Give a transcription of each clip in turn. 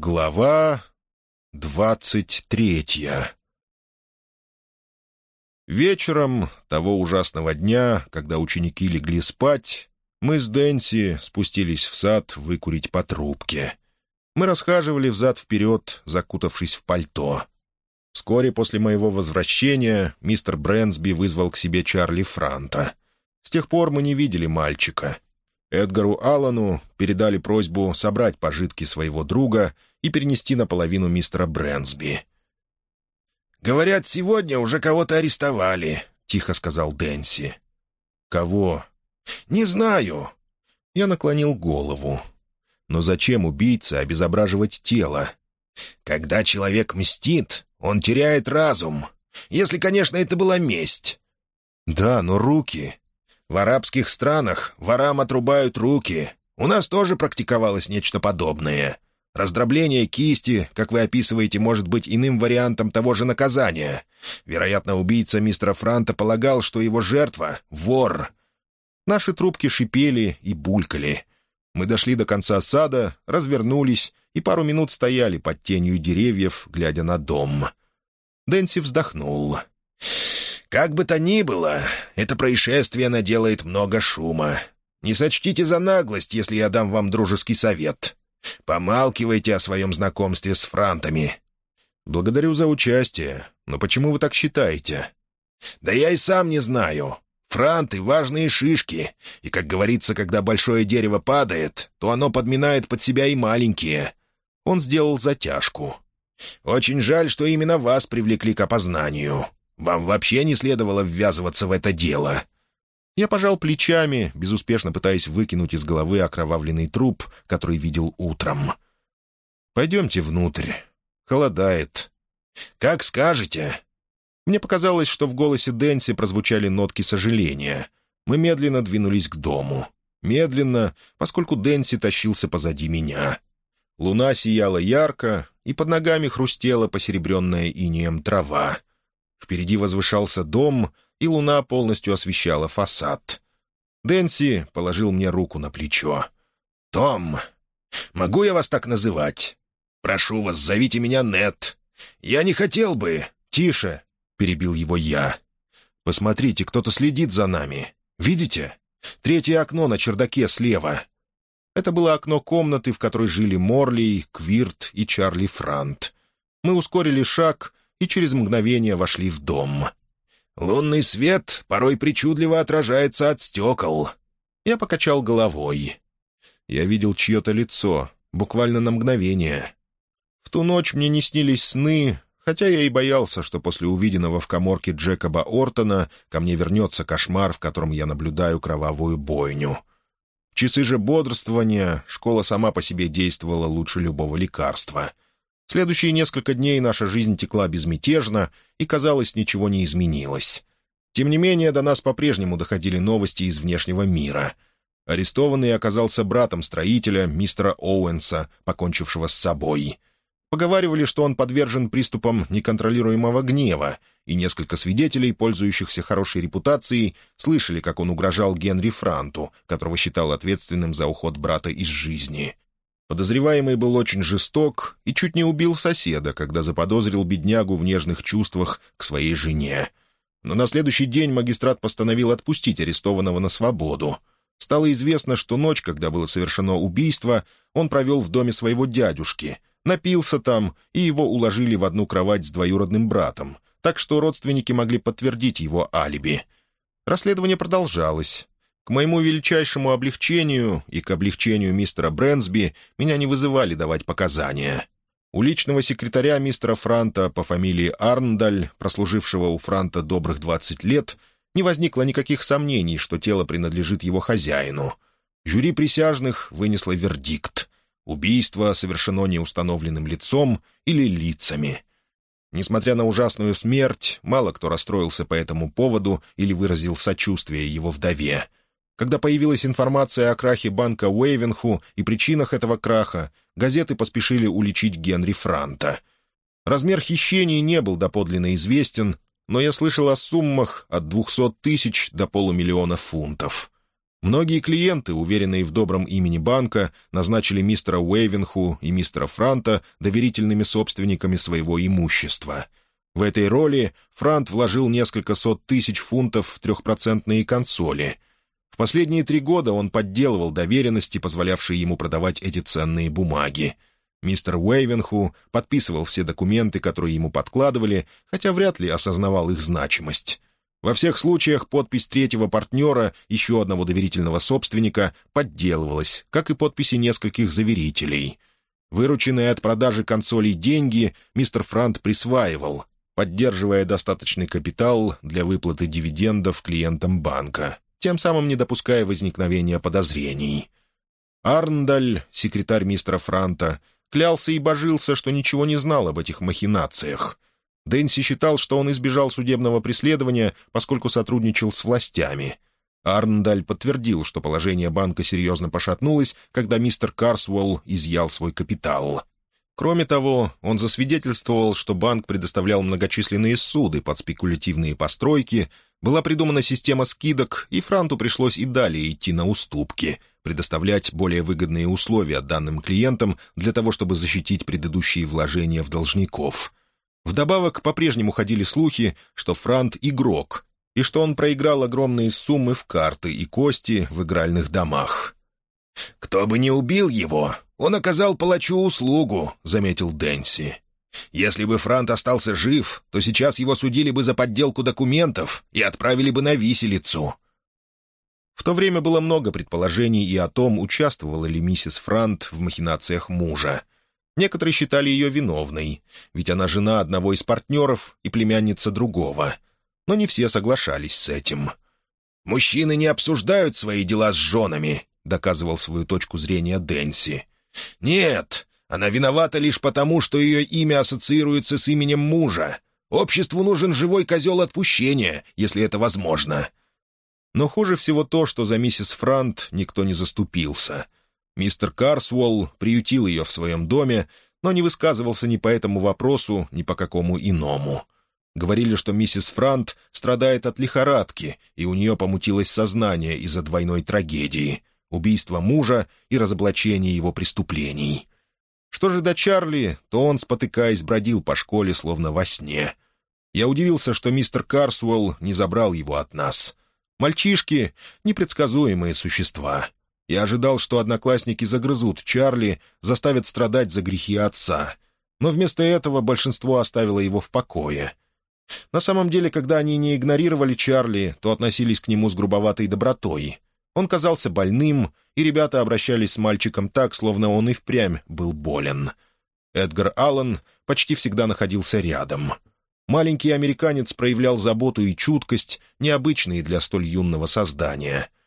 Глава двадцать третья Вечером того ужасного дня, когда ученики легли спать, мы с Дэнси спустились в сад выкурить по трубке. Мы расхаживали взад-вперед, закутавшись в пальто. Вскоре после моего возвращения мистер Брэнсби вызвал к себе Чарли Франта. С тех пор мы не видели мальчика. Эдгару Аллану передали просьбу собрать пожитки своего друга и перенести наполовину мистера Брэнсби. «Говорят, сегодня уже кого-то арестовали», — тихо сказал Дэнси. «Кого?» «Не знаю». Я наклонил голову. «Но зачем убийце обезображивать тело?» «Когда человек мстит, он теряет разум. Если, конечно, это была месть». «Да, но руки...» «В арабских странах ворам отрубают руки. У нас тоже практиковалось нечто подобное. Раздробление кисти, как вы описываете, может быть иным вариантом того же наказания. Вероятно, убийца мистера Франта полагал, что его жертва — вор. Наши трубки шипели и булькали. Мы дошли до конца сада, развернулись и пару минут стояли под тенью деревьев, глядя на дом. Дэнси вздохнул. «Как бы то ни было, это происшествие наделает много шума. Не сочтите за наглость, если я дам вам дружеский совет. Помалкивайте о своем знакомстве с франтами». «Благодарю за участие. Но почему вы так считаете?» «Да я и сам не знаю. Франты — важные шишки, и, как говорится, когда большое дерево падает, то оно подминает под себя и маленькие». Он сделал затяжку. «Очень жаль, что именно вас привлекли к опознанию. Вам вообще не следовало ввязываться в это дело. Я пожал плечами, безуспешно пытаясь выкинуть из головы окровавленный труп, который видел утром. «Пойдемте внутрь. Холодает». «Как скажете». Мне показалось, что в голосе Дэнси прозвучали нотки сожаления. Мы медленно двинулись к дому. Медленно, поскольку Дэнси тащился позади меня. Луна сияла ярко, и под ногами хрустела посеребренная инеем трава. Впереди возвышался дом — и луна полностью освещала фасад. Дэнси положил мне руку на плечо. «Том, могу я вас так называть? Прошу вас, зовите меня Нет. Я не хотел бы...» «Тише!» — перебил его я. «Посмотрите, кто-то следит за нами. Видите? Третье окно на чердаке слева». Это было окно комнаты, в которой жили Морли, Квирт и Чарли Франт. Мы ускорили шаг и через мгновение вошли в дом. Лунный свет порой причудливо отражается от стекол. Я покачал головой. Я видел чье-то лицо, буквально на мгновение. В ту ночь мне не снились сны, хотя я и боялся, что после увиденного в коморке Джекоба Ортона ко мне вернется кошмар, в котором я наблюдаю кровавую бойню. В часы же бодрствования школа сама по себе действовала лучше любого лекарства — Следующие несколько дней наша жизнь текла безмятежно, и, казалось, ничего не изменилось. Тем не менее, до нас по-прежнему доходили новости из внешнего мира. Арестованный оказался братом строителя, мистера Оуэнса, покончившего с собой. Поговаривали, что он подвержен приступам неконтролируемого гнева, и несколько свидетелей, пользующихся хорошей репутацией, слышали, как он угрожал Генри Франту, которого считал ответственным за уход брата из жизни. Подозреваемый был очень жесток и чуть не убил соседа, когда заподозрил беднягу в нежных чувствах к своей жене. Но на следующий день магистрат постановил отпустить арестованного на свободу. Стало известно, что ночь, когда было совершено убийство, он провел в доме своего дядюшки, напился там, и его уложили в одну кровать с двоюродным братом, так что родственники могли подтвердить его алиби. Расследование продолжалось. К моему величайшему облегчению и к облегчению мистера Брэнсби меня не вызывали давать показания. У личного секретаря мистера Франта по фамилии Арндаль, прослужившего у Франта добрых 20 лет, не возникло никаких сомнений, что тело принадлежит его хозяину. Жюри присяжных вынесло вердикт. Убийство совершено неустановленным лицом или лицами. Несмотря на ужасную смерть, мало кто расстроился по этому поводу или выразил сочувствие его вдове. Когда появилась информация о крахе банка Уэйвенху и причинах этого краха, газеты поспешили уличить Генри Франта. Размер хищений не был доподлинно известен, но я слышал о суммах от двухсот тысяч до полумиллиона фунтов. Многие клиенты, уверенные в добром имени банка, назначили мистера Уэйвенху и мистера Франта доверительными собственниками своего имущества. В этой роли Франт вложил несколько сот тысяч фунтов в трехпроцентные консоли. В последние три года он подделывал доверенности, позволявшие ему продавать эти ценные бумаги. Мистер Уэйвенху подписывал все документы, которые ему подкладывали, хотя вряд ли осознавал их значимость. Во всех случаях подпись третьего партнера, еще одного доверительного собственника, подделывалась, как и подписи нескольких заверителей. Вырученные от продажи консолей деньги мистер Франт присваивал, поддерживая достаточный капитал для выплаты дивидендов клиентам банка, тем самым не допуская возникновения подозрений. Арндаль, секретарь мистера Франта, клялся и божился, что ничего не знал об этих махинациях. Дэнси считал, что он избежал судебного преследования, поскольку сотрудничал с властями. Арндаль подтвердил, что положение банка серьезно пошатнулось, когда мистер Карсуэлл изъял свой капитал. Кроме того, он засвидетельствовал, что банк предоставлял многочисленные суды под спекулятивные постройки, была придумана система скидок, и Франту пришлось и далее идти на уступки, предоставлять более выгодные условия данным клиентам для того, чтобы защитить предыдущие вложения в должников. Вдобавок, по-прежнему ходили слухи, что Франт — игрок, и что он проиграл огромные суммы в карты и кости в игральных домах. «Кто бы не убил его, он оказал палачу услугу», — заметил Дэнси. «Если бы Франт остался жив, то сейчас его судили бы за подделку документов и отправили бы на виселицу». В то время было много предположений и о том, участвовала ли миссис Франт в махинациях мужа. Некоторые считали ее виновной, ведь она жена одного из партнеров и племянница другого. Но не все соглашались с этим. «Мужчины не обсуждают свои дела с женами», — доказывал свою точку зрения Дэнси. «Нет, она виновата лишь потому, что ее имя ассоциируется с именем мужа. Обществу нужен живой козел отпущения, если это возможно». Но хуже всего то, что за миссис Франт никто не заступился — Мистер Карсуолл приютил ее в своем доме, но не высказывался ни по этому вопросу, ни по какому иному. Говорили, что миссис Франт страдает от лихорадки, и у нее помутилось сознание из-за двойной трагедии — убийства мужа и разоблачения его преступлений. Что же до Чарли, то он, спотыкаясь, бродил по школе, словно во сне. Я удивился, что мистер Карсуэлл не забрал его от нас. Мальчишки — непредсказуемые существа. Я ожидал, что одноклассники загрызут Чарли, заставят страдать за грехи отца. Но вместо этого большинство оставило его в покое. На самом деле, когда они не игнорировали Чарли, то относились к нему с грубоватой добротой. Он казался больным, и ребята обращались с мальчиком так, словно он и впрямь был болен. Эдгар Аллен почти всегда находился рядом. Маленький американец проявлял заботу и чуткость, необычные для столь юного создания —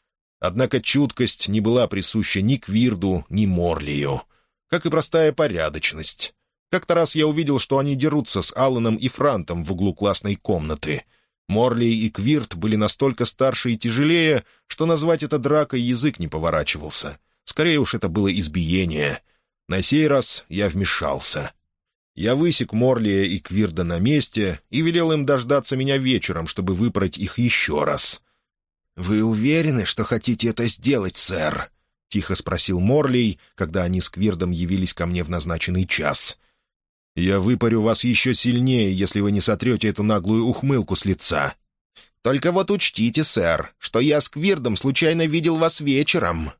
Однако чуткость не была присуща ни Квирду, ни Морлию, как и простая порядочность. Как-то раз я увидел, что они дерутся с Алланом и Франтом в углу классной комнаты. Морли и Квирт были настолько старше и тяжелее, что назвать это дракой язык не поворачивался. Скорее уж это было избиение. На сей раз я вмешался. Я высек Морлия и Квирда на месте и велел им дождаться меня вечером, чтобы выпороть их еще раз. «Вы уверены, что хотите это сделать, сэр?» — тихо спросил Морлей, когда они с Квирдом явились ко мне в назначенный час. «Я выпарю вас еще сильнее, если вы не сотрете эту наглую ухмылку с лица». «Только вот учтите, сэр, что я с Квирдом случайно видел вас вечером».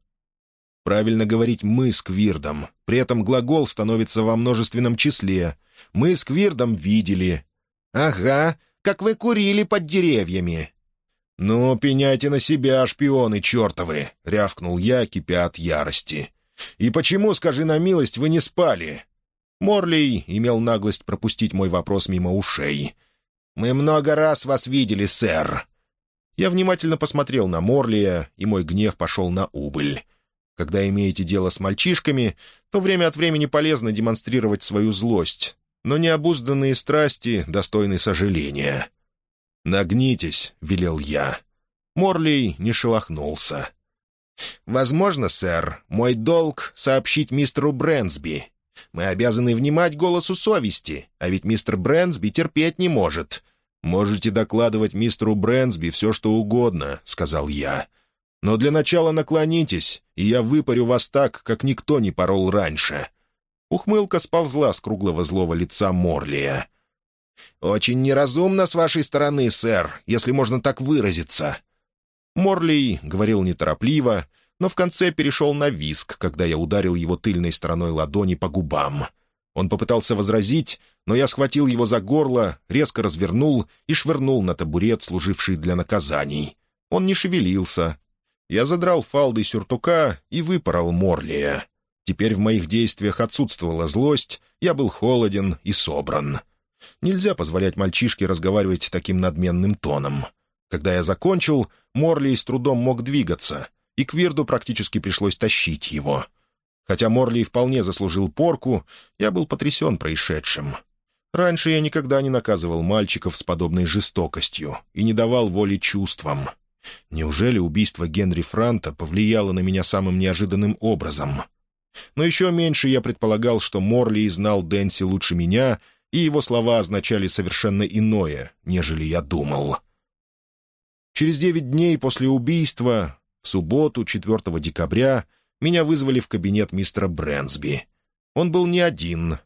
Правильно говорить «мы с Квирдом». При этом глагол становится во множественном числе. «Мы с Квирдом видели». «Ага, как вы курили под деревьями». «Ну, пеняйте на себя, шпионы чертовы!» — рявкнул я, кипя от ярости. «И почему, скажи на милость, вы не спали?» Морлей имел наглость пропустить мой вопрос мимо ушей. «Мы много раз вас видели, сэр». Я внимательно посмотрел на Морлия, и мой гнев пошел на убыль. Когда имеете дело с мальчишками, то время от времени полезно демонстрировать свою злость, но необузданные страсти достойны сожаления. «Нагнитесь», — велел я. Морлей не шелохнулся. «Возможно, сэр, мой долг — сообщить мистеру Брэнсби. Мы обязаны внимать голосу совести, а ведь мистер Брэнсби терпеть не может». «Можете докладывать мистеру Брэнсби все, что угодно», — сказал я. Но для начала наклонитесь, и я выпарю вас так, как никто не порол раньше». Ухмылка сползла с круглого злого лица Морлия. «Очень неразумно с вашей стороны, сэр, если можно так выразиться». Морлей говорил неторопливо, но в конце перешел на виск, когда я ударил его тыльной стороной ладони по губам. Он попытался возразить, но я схватил его за горло, резко развернул и швырнул на табурет, служивший для наказаний. Он не шевелился. Я задрал фалды сюртука и выпорол Морлия. Теперь в моих действиях отсутствовала злость, я был холоден и собран. Нельзя позволять мальчишке разговаривать таким надменным тоном. Когда я закончил, Морли с трудом мог двигаться, и Квирду практически пришлось тащить его. Хотя Морли вполне заслужил порку, я был потрясен происшедшим. Раньше я никогда не наказывал мальчиков с подобной жестокостью и не давал воли чувствам. Неужели убийство Генри Франта повлияло на меня самым неожиданным образом? Но еще меньше я предполагал, что Морли знал Дэнси лучше меня и его слова означали совершенно иное, нежели я думал. Через девять дней после убийства, в субботу, 4 декабря, меня вызвали в кабинет мистера Брэнсби. Он был не один.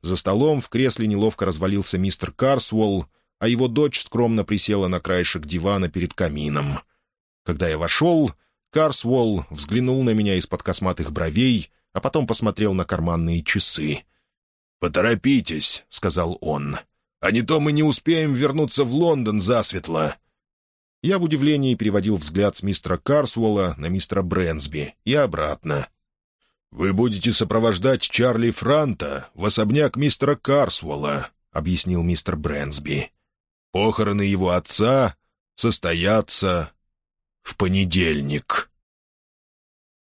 За столом в кресле неловко развалился мистер Карсуолл, а его дочь скромно присела на краешек дивана перед камином. Когда я вошел, Карсуолл взглянул на меня из-под косматых бровей, а потом посмотрел на карманные часы. «Поторопитесь», — сказал он, — «а не то мы не успеем вернуться в Лондон засветло». Я в удивлении переводил взгляд с мистера Карсуэлла на мистера Брэнсби и обратно. «Вы будете сопровождать Чарли Франта в особняк мистера Карсуэлла», — объяснил мистер Брэнсби. «Похороны его отца состоятся в понедельник».